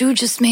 you just made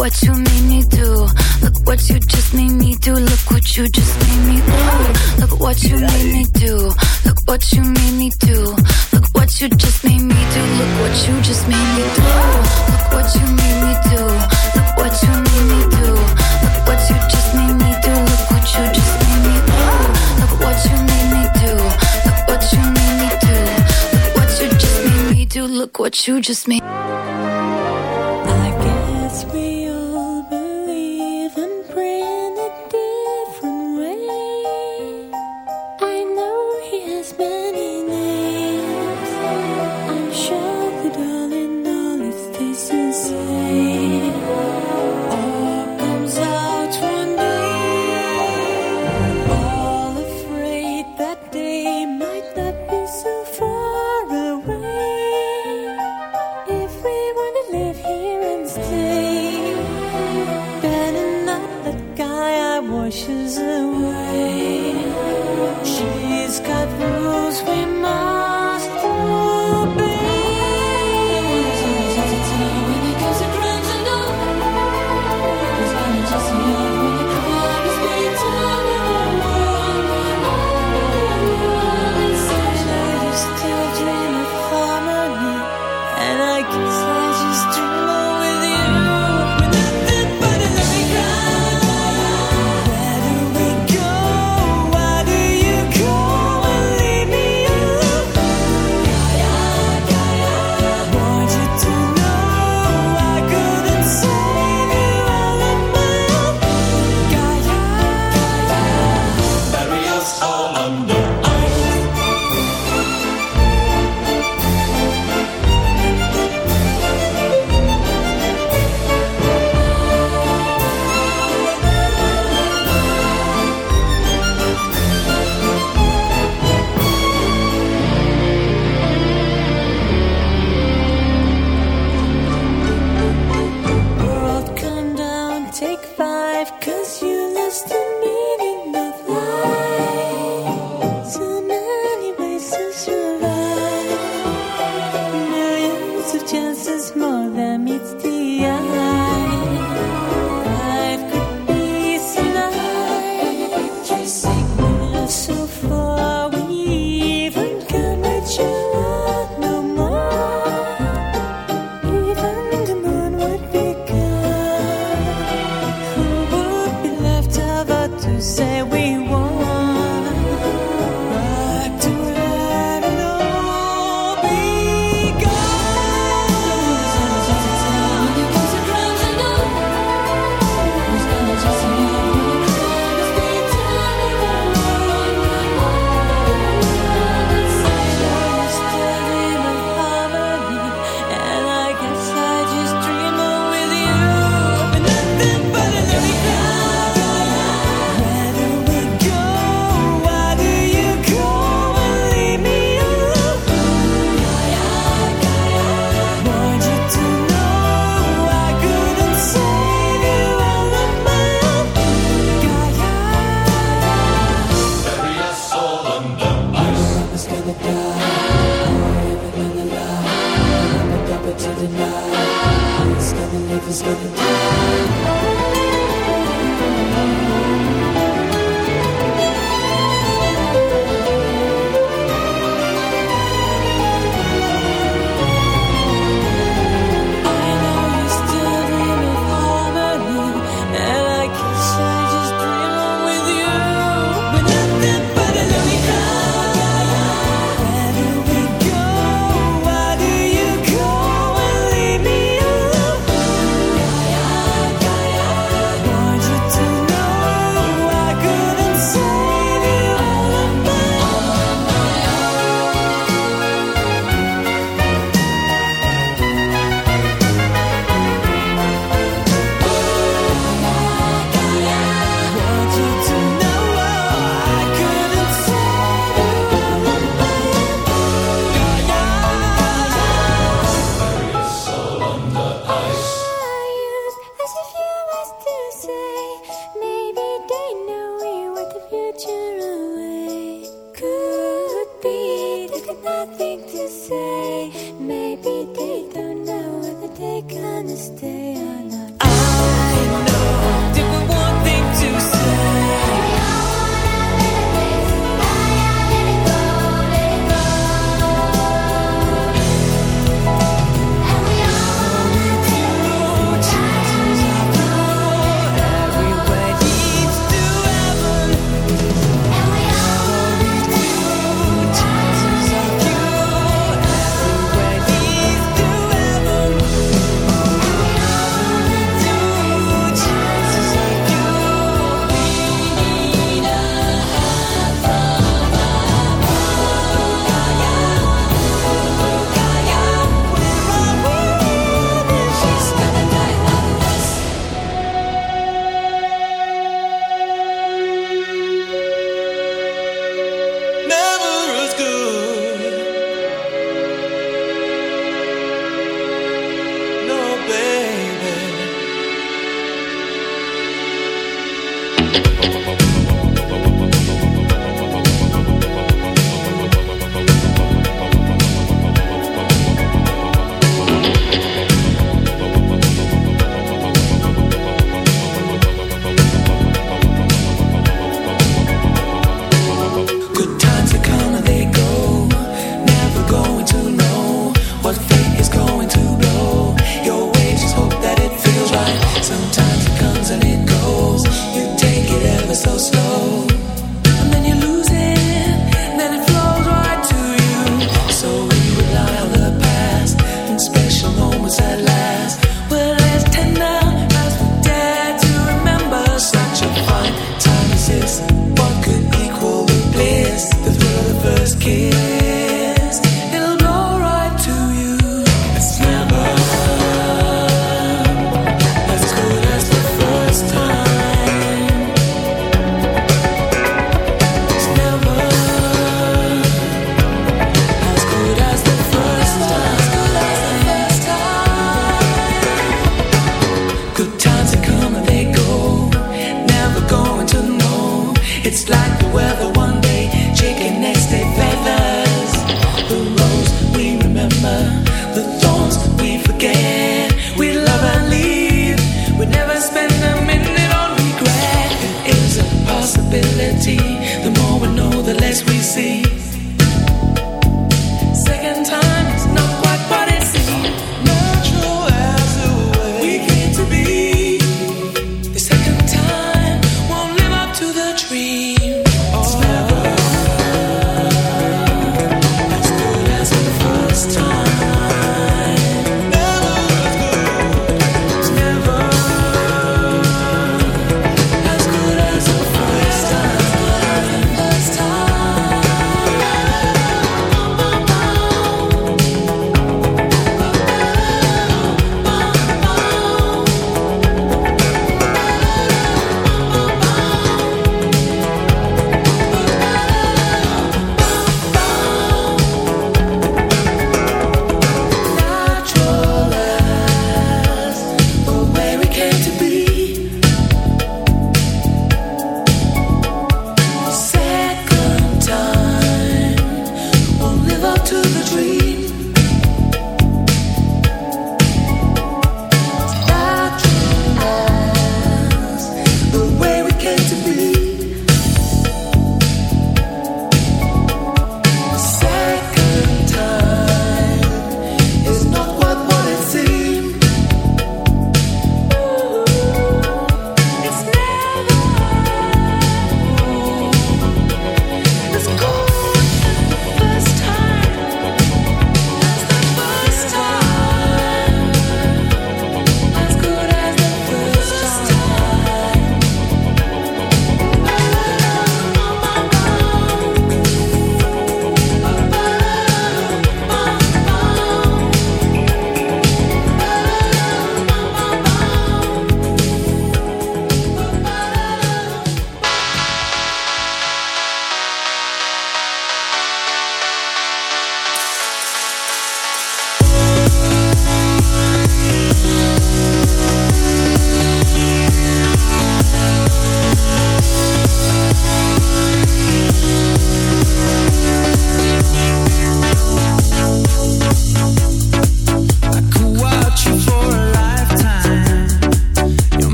what you made me do. Look what you just made me do. Look what you just made me do. Look what you made me do. Look what you made me do. Look what you just made me do. Look what you just made me do. Look what you made me do. Look what you made me do. Look what you just made me do. Look what you just made me do. Look what you made me do. Look what you made me do. Look what you just made me do. Look what you just made. I guess we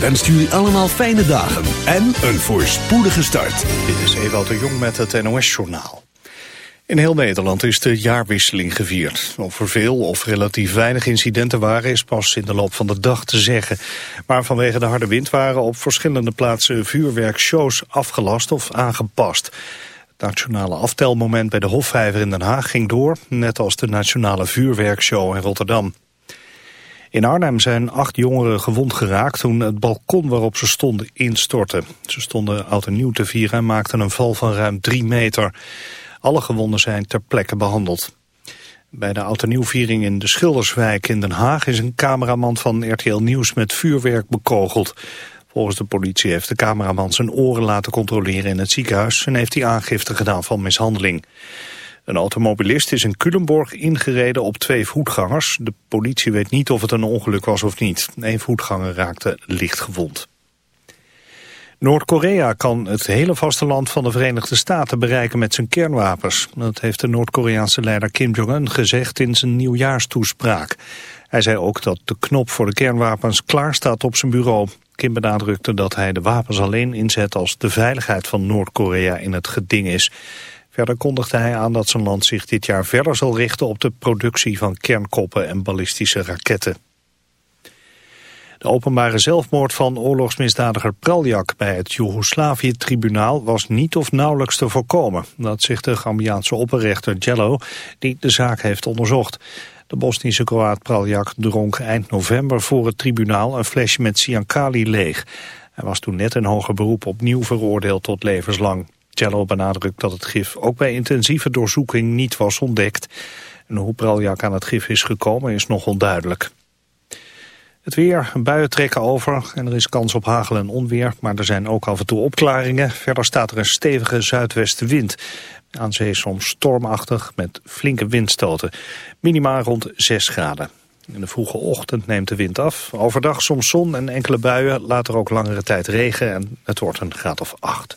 wenst jullie allemaal fijne dagen en een voorspoedige start. Dit is Ewout de Jong met het NOS-journaal. In heel Nederland is de jaarwisseling gevierd. Of er veel of relatief weinig incidenten waren is pas in de loop van de dag te zeggen. Maar vanwege de harde wind waren op verschillende plaatsen vuurwerkshows afgelast of aangepast. Het nationale aftelmoment bij de Hofvijver in Den Haag ging door, net als de nationale vuurwerkshow in Rotterdam. In Arnhem zijn acht jongeren gewond geraakt toen het balkon waarop ze stonden instortte. Ze stonden oud en nieuw te vieren en maakten een val van ruim drie meter. Alle gewonden zijn ter plekke behandeld. Bij de oud en nieuwviering in de Schilderswijk in Den Haag is een cameraman van RTL Nieuws met vuurwerk bekogeld. Volgens de politie heeft de cameraman zijn oren laten controleren in het ziekenhuis en heeft hij aangifte gedaan van mishandeling. Een automobilist is in Culemborg ingereden op twee voetgangers. De politie weet niet of het een ongeluk was of niet. Een voetganger raakte licht gewond. Noord-Korea kan het hele vasteland van de Verenigde Staten bereiken met zijn kernwapens. Dat heeft de Noord-Koreaanse leider Kim Jong-un gezegd in zijn nieuwjaarstoespraak. Hij zei ook dat de knop voor de kernwapens klaar staat op zijn bureau. Kim benadrukte dat hij de wapens alleen inzet als de veiligheid van Noord-Korea in het geding is. Verder kondigde hij aan dat zijn land zich dit jaar verder zal richten op de productie van kernkoppen en ballistische raketten. De openbare zelfmoord van oorlogsmisdadiger Praljak bij het Joegoslavië-tribunaal was niet of nauwelijks te voorkomen. Dat zegt de Gambiaanse opperrechter Jello, die de zaak heeft onderzocht. De Bosnische Kroaat Praljak dronk eind november voor het tribunaal een flesje met Siankali leeg. Hij was toen net in hoger beroep opnieuw veroordeeld tot levenslang. Jello benadrukt dat het gif ook bij intensieve doorzoeking niet was ontdekt. En hoe Praljak aan het gif is gekomen is nog onduidelijk. Het weer, buien trekken over en er is kans op hagel en onweer, maar er zijn ook af en toe opklaringen. Verder staat er een stevige zuidwestenwind. Aan zee soms stormachtig met flinke windstoten. Minima rond 6 graden. In de vroege ochtend neemt de wind af. Overdag soms zon en enkele buien, later ook langere tijd regen en het wordt een graad of 8.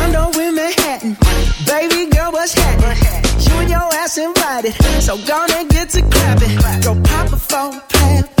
Baby girl, what's happening? You and your ass invited. So gonna get to clapping. Go pop a plan. Pop,